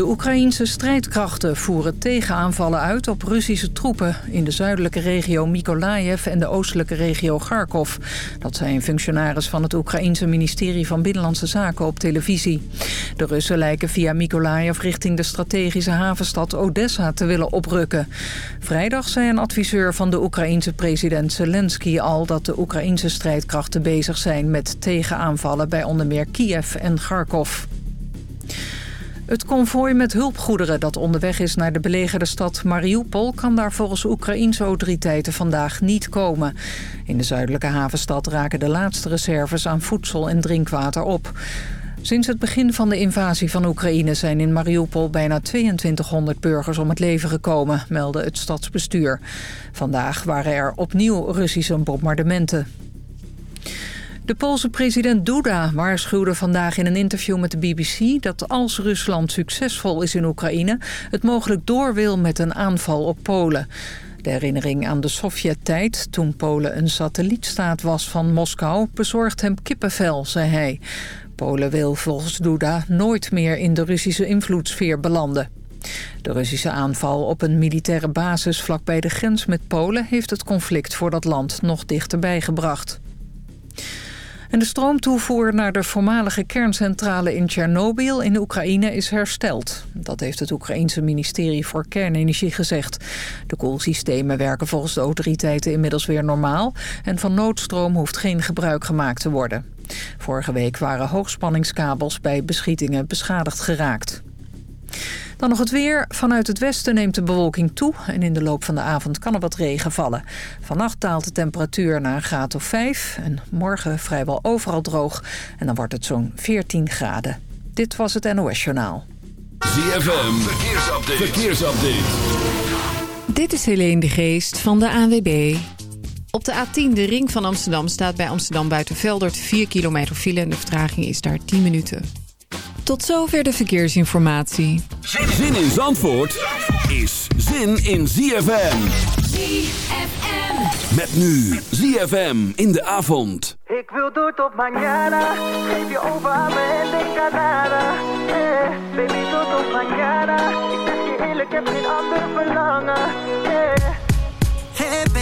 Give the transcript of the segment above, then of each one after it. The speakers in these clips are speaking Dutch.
De Oekraïense strijdkrachten voeren tegenaanvallen uit op Russische troepen... in de zuidelijke regio Mykolaiv en de oostelijke regio Kharkov. Dat zei een functionaris van het Oekraïense ministerie van Binnenlandse Zaken op televisie. De Russen lijken via Mykolaiv richting de strategische havenstad Odessa te willen oprukken. Vrijdag zei een adviseur van de Oekraïense president Zelensky al... dat de Oekraïense strijdkrachten bezig zijn met tegenaanvallen bij onder meer Kiev en Kharkov. Het konvooi met hulpgoederen dat onderweg is naar de belegerde stad Mariupol... kan daar volgens Oekraïense autoriteiten vandaag niet komen. In de zuidelijke havenstad raken de laatste reserves aan voedsel en drinkwater op. Sinds het begin van de invasie van Oekraïne zijn in Mariupol bijna 2200 burgers om het leven gekomen, meldde het stadsbestuur. Vandaag waren er opnieuw Russische bombardementen. De Poolse president Duda waarschuwde vandaag in een interview met de BBC... dat als Rusland succesvol is in Oekraïne... het mogelijk door wil met een aanval op Polen. De herinnering aan de Sovjet-tijd, toen Polen een satellietstaat was van Moskou... bezorgt hem kippenvel, zei hij. Polen wil volgens Duda nooit meer in de Russische invloedssfeer belanden. De Russische aanval op een militaire basis vlakbij de grens met Polen... heeft het conflict voor dat land nog dichterbij gebracht. En de stroomtoevoer naar de voormalige kerncentrale in Tsjernobyl in Oekraïne is hersteld. Dat heeft het Oekraïense ministerie voor kernenergie gezegd. De koelsystemen werken volgens de autoriteiten inmiddels weer normaal... en van noodstroom hoeft geen gebruik gemaakt te worden. Vorige week waren hoogspanningskabels bij beschietingen beschadigd geraakt. Dan nog het weer. Vanuit het westen neemt de bewolking toe... en in de loop van de avond kan er wat regen vallen. Vannacht daalt de temperatuur naar een graad of 5... en morgen vrijwel overal droog. En dan wordt het zo'n 14 graden. Dit was het NOS Journaal. ZFM, verkeersupdate. verkeersupdate. Dit is Helene de Geest van de ANWB. Op de A10, de ring van Amsterdam, staat bij Amsterdam Buitenveldert 4 kilometer file... en de vertraging is daar 10 minuten. Tot zover de verkeersinformatie. Zin in Zandvoort is zin in ZFM. ZFM. Met nu ZFM in de avond. Ik wil door tot mañana. Geef je over aan me en denk aan nada. Eh, baby, door tot mañana. Ik zeg je eerlijk, heb geen ander verlangen. Eh. Hey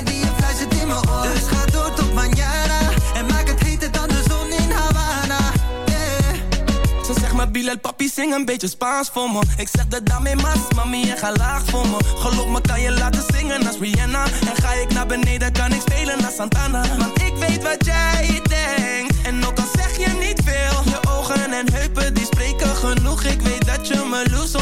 die je fluistert in mijn oor. Dus ga door tot mañana. En maak het heter dan de zon in Havana. Yeah. Ze zegt maar Bilal, papi, zing een beetje Spaans voor me. Ik zeg de dame mas, mami, en ga laag voor me. Geloof me, kan je laten zingen als Rihanna. En ga ik naar beneden, kan ik spelen als Santana. Want ik weet wat jij denkt. En ook al zeg je niet veel. Je ogen en heupen, die spreken genoeg. Ik weet dat je me loest,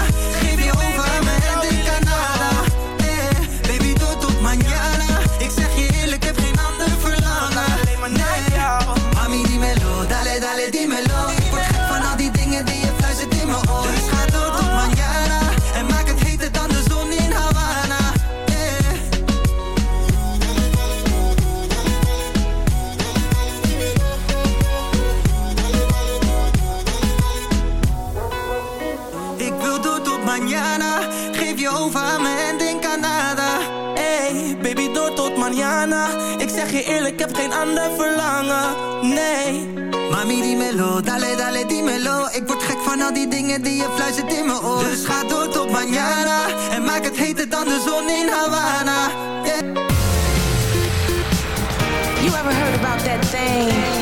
Geen ander verlangen. Nee. Mami, dímelo, dale, dale, dímelo. Ik word gek van al die dingen die je fluistert in mijn oor. Dus ga door tot mañana. En maak het heter dan de zon in Havana. Yeah. You ever heard about that thing.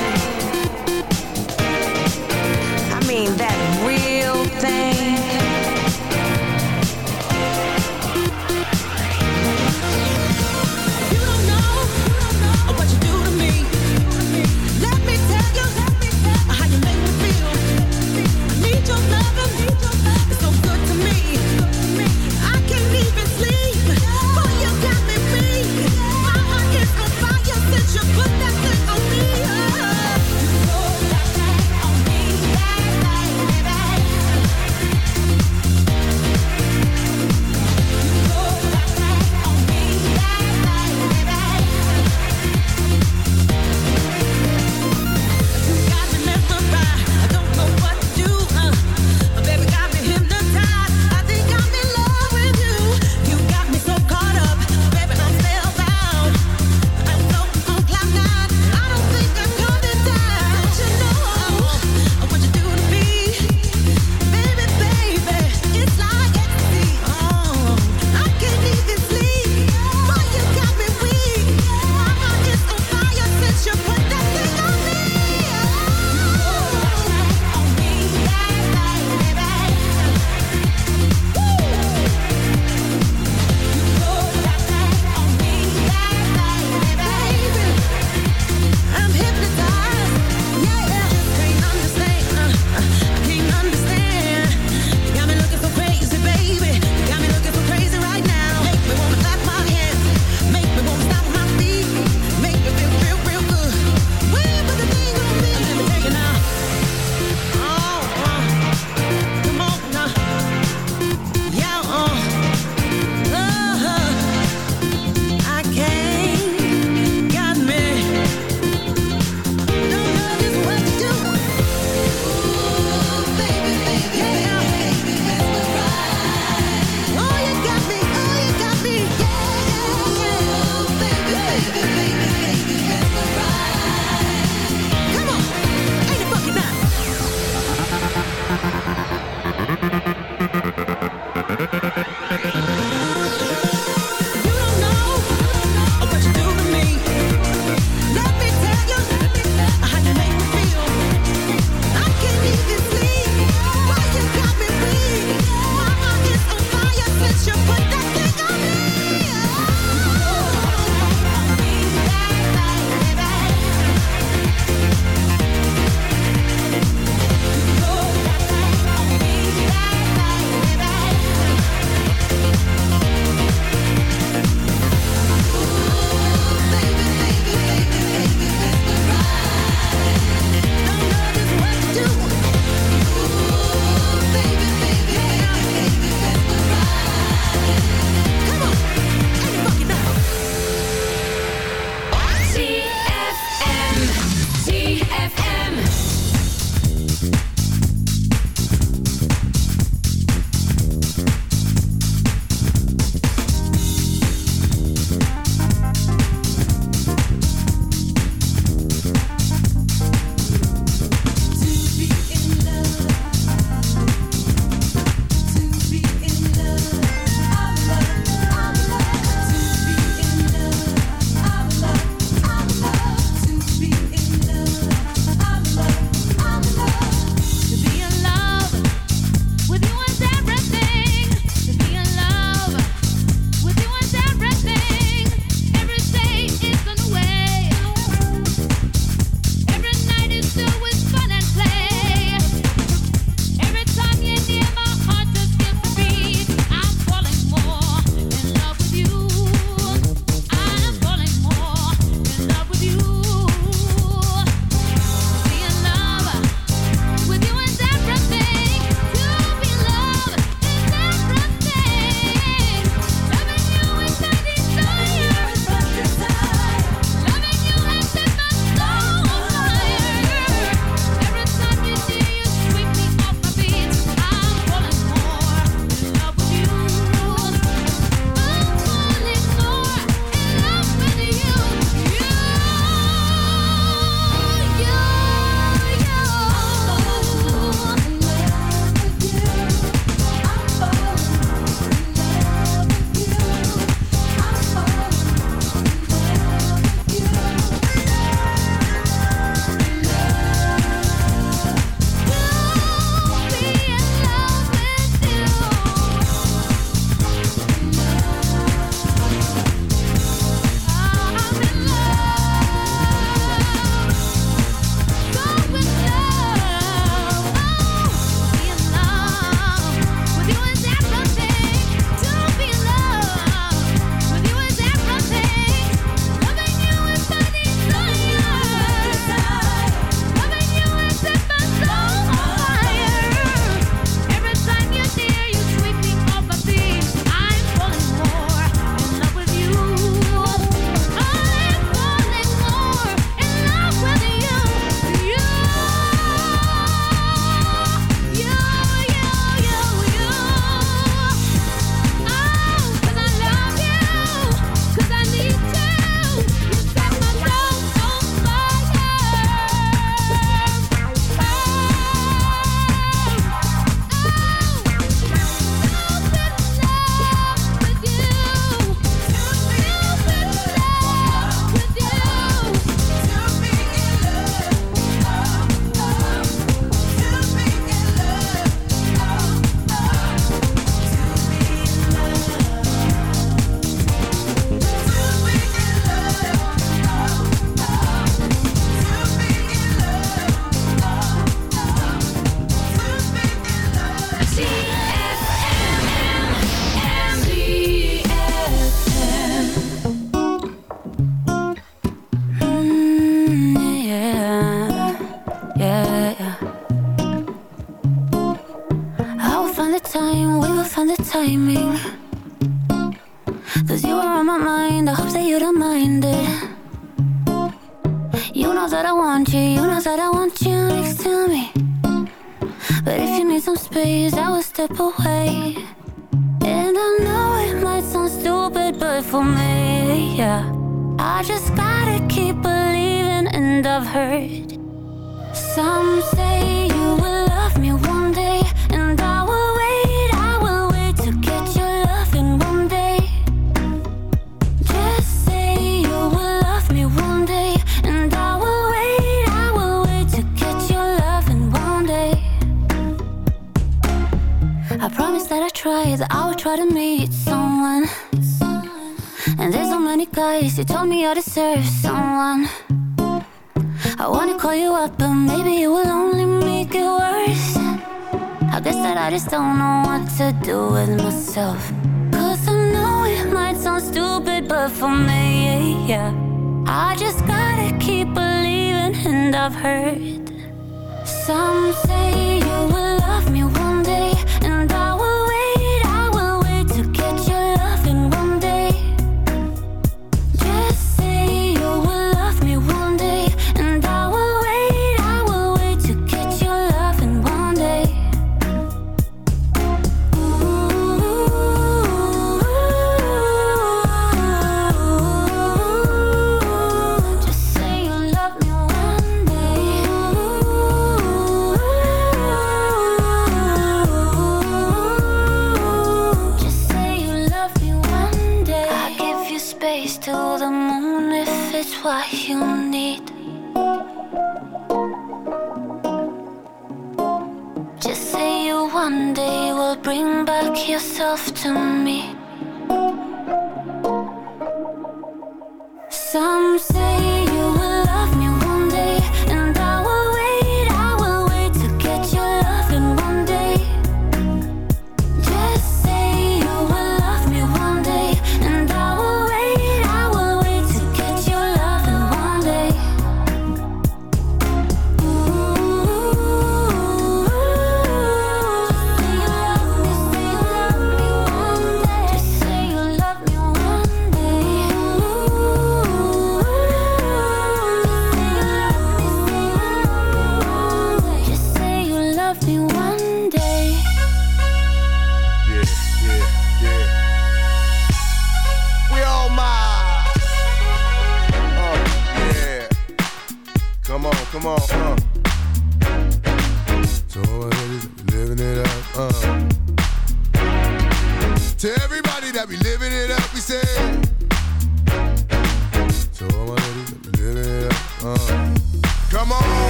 answers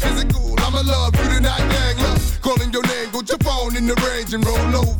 physical. I'ma love you tonight, dang. Look, calling your name, go jump phone in the range and roll over.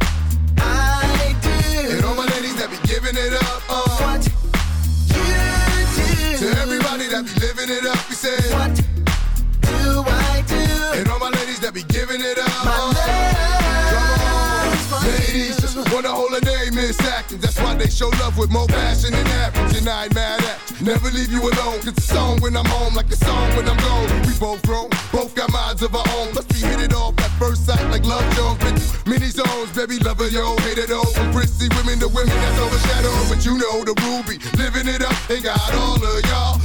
do. And all my ladies that be giving it up. Uh. What you do. To everybody that be living it up, we say. What do I do? And all my ladies that be giving it up. My Just wanna hold a name in acting. That's why they show love with more passion than average. And I ain't mad at you. Never leave you alone. Cause a song when I'm home, like a song when I'm gone. We both grown, both got minds of our own. Plus we hit it off at first sight like love Jones. Many zones, baby, lover, yo, hate it all. From prissy women to women that's overshadowed. But you know the ruby, living it up. Ain't got all of y'all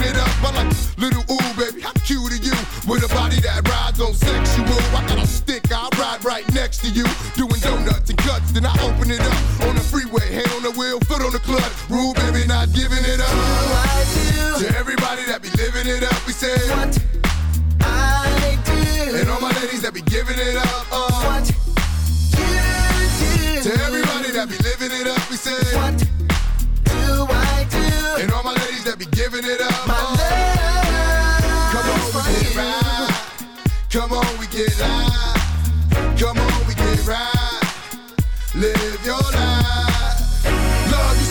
giving it up. I like little ooh, baby, how cute are you? With a body that rides on sexual. I got a stick, I ride right next to you. Doing donuts and cuts, then I open it up on the freeway. Hand on the wheel, foot on the clutch. Rule, baby, not giving it up. To everybody that be living it up, we say. What I do. And all my ladies that be giving it up. Uh. giving it up. My love. Come on, we get right. Come on, we get live. Come on, we get right. Live your life.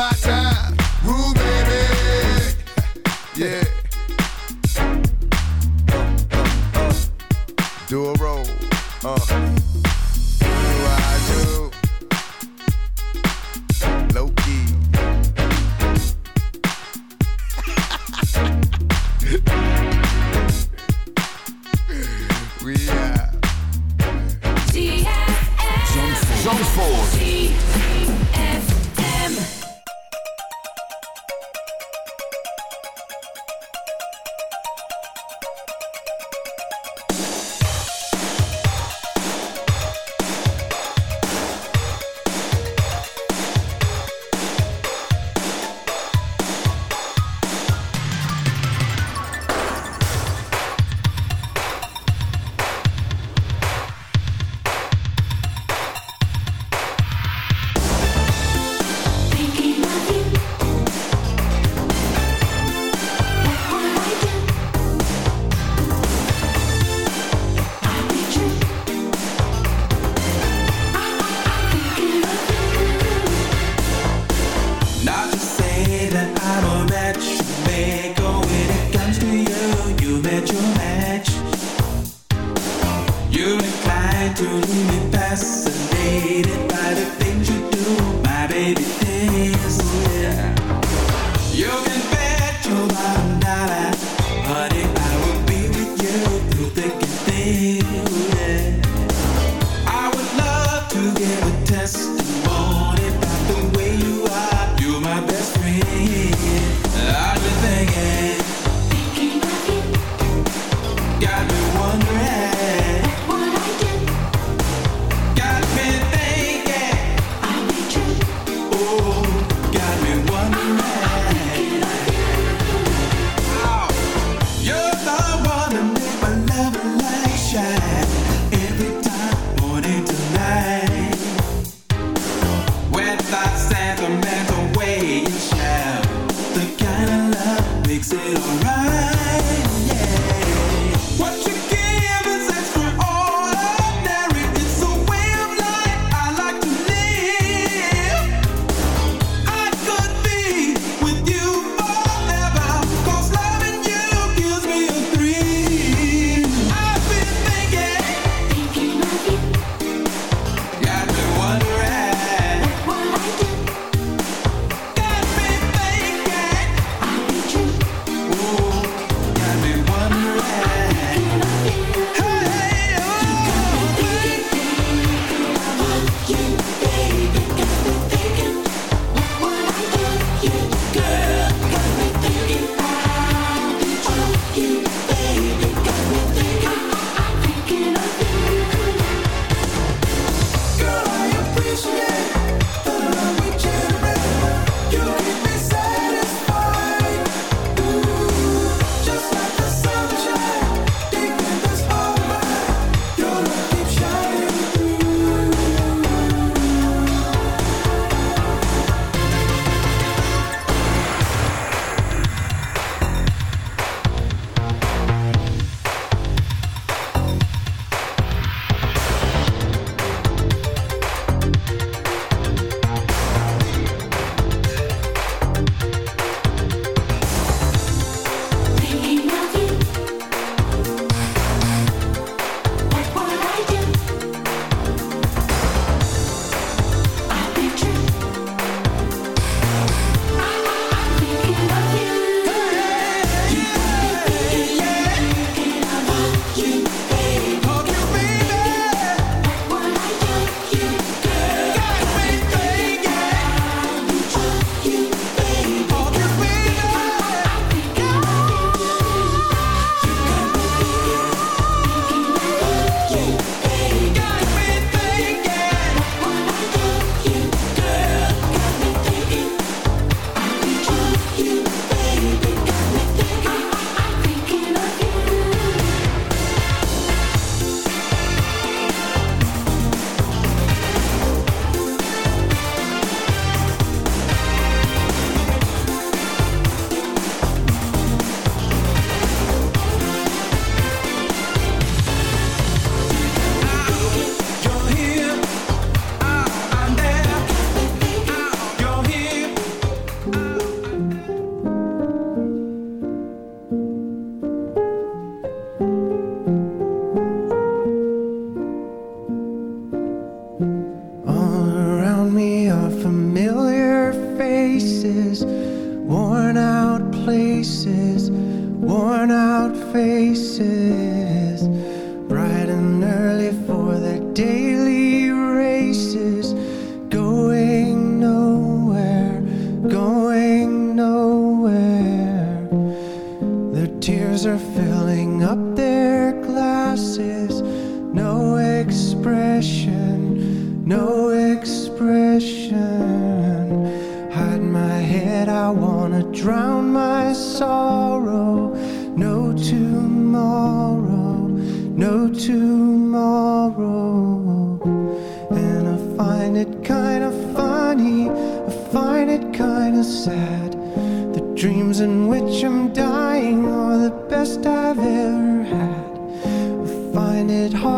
my time,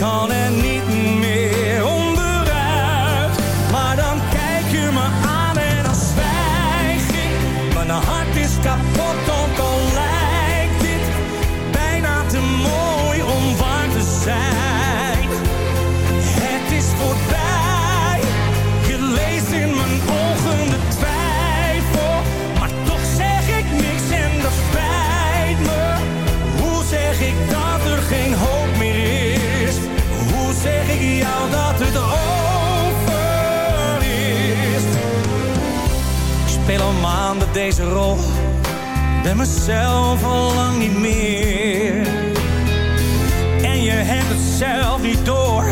kan er niet meer onderuit. Maar dan kijk je me aan en dan zwijg ik. Mijn hart is kapot, ook al lijkt dit bijna te mooi om waar te zijn. Het is voorbij, je in mijn ogen de jou dat het over is? Ik speel al maanden deze rol, ben mezelf al lang niet meer. En je hebt het zelf niet door,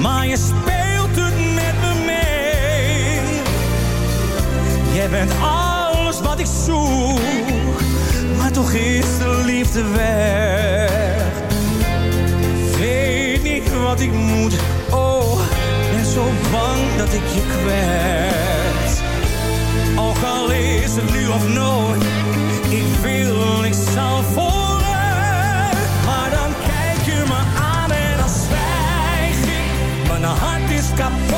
maar je speelt het met me mee. Jij bent alles wat ik zoek, maar toch is de liefde weg. Weet niet wat ik moet, oh, ben zo bang dat ik je kwets. Al is het nu of nooit, ik wil, ik zal vooruit. Maar dan kijk je me aan en dan zwijg ik. Mijn hart is kapot,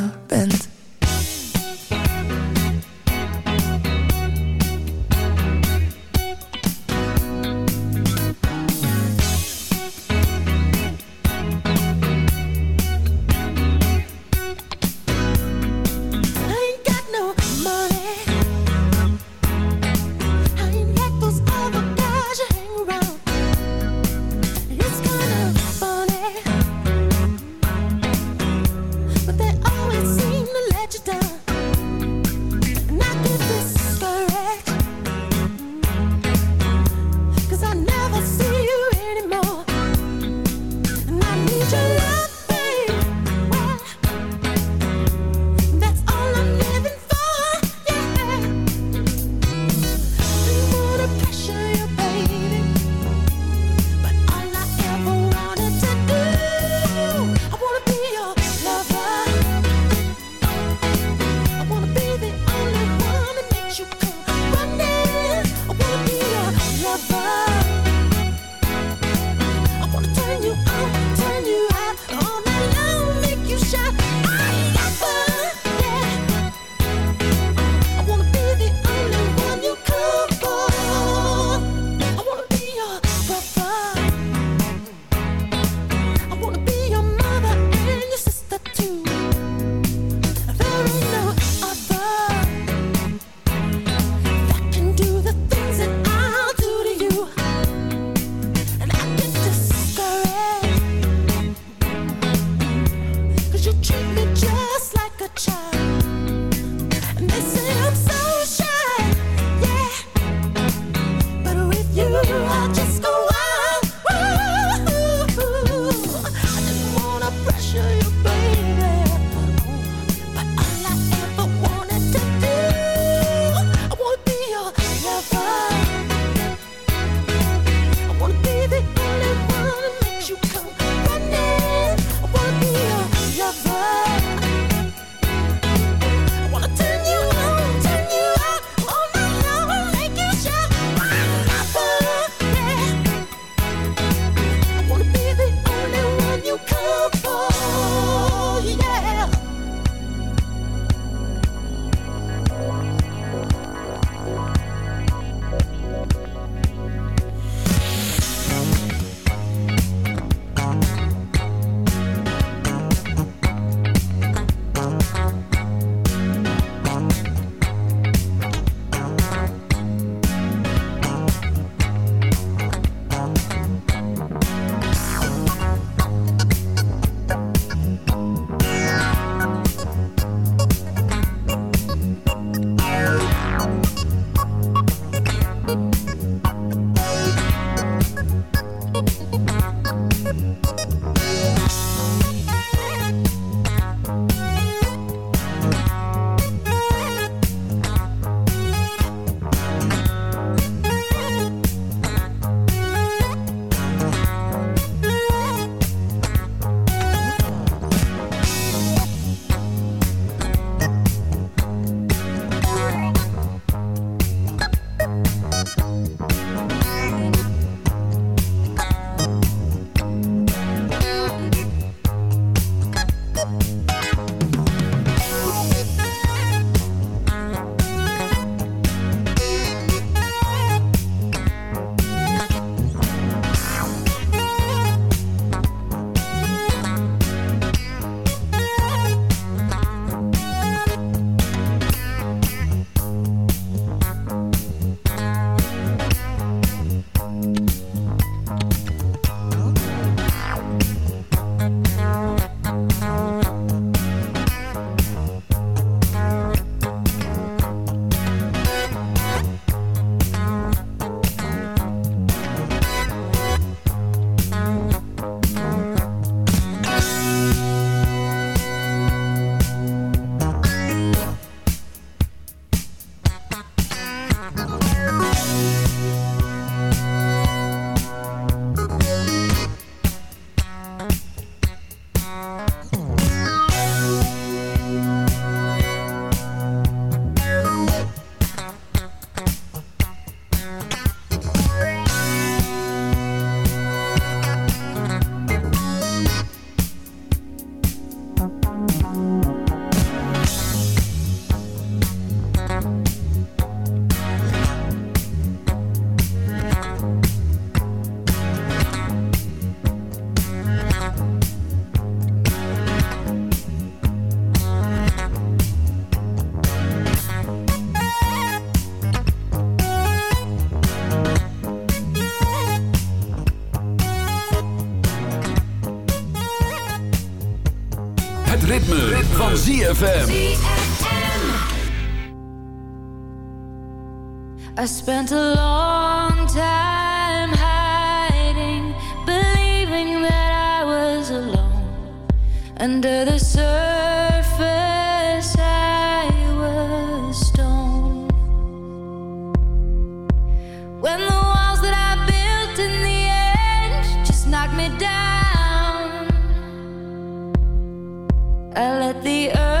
ritme, ritme. van ZFM. I spent a long time hiding, believing that I was alone. Under the surface. the earth.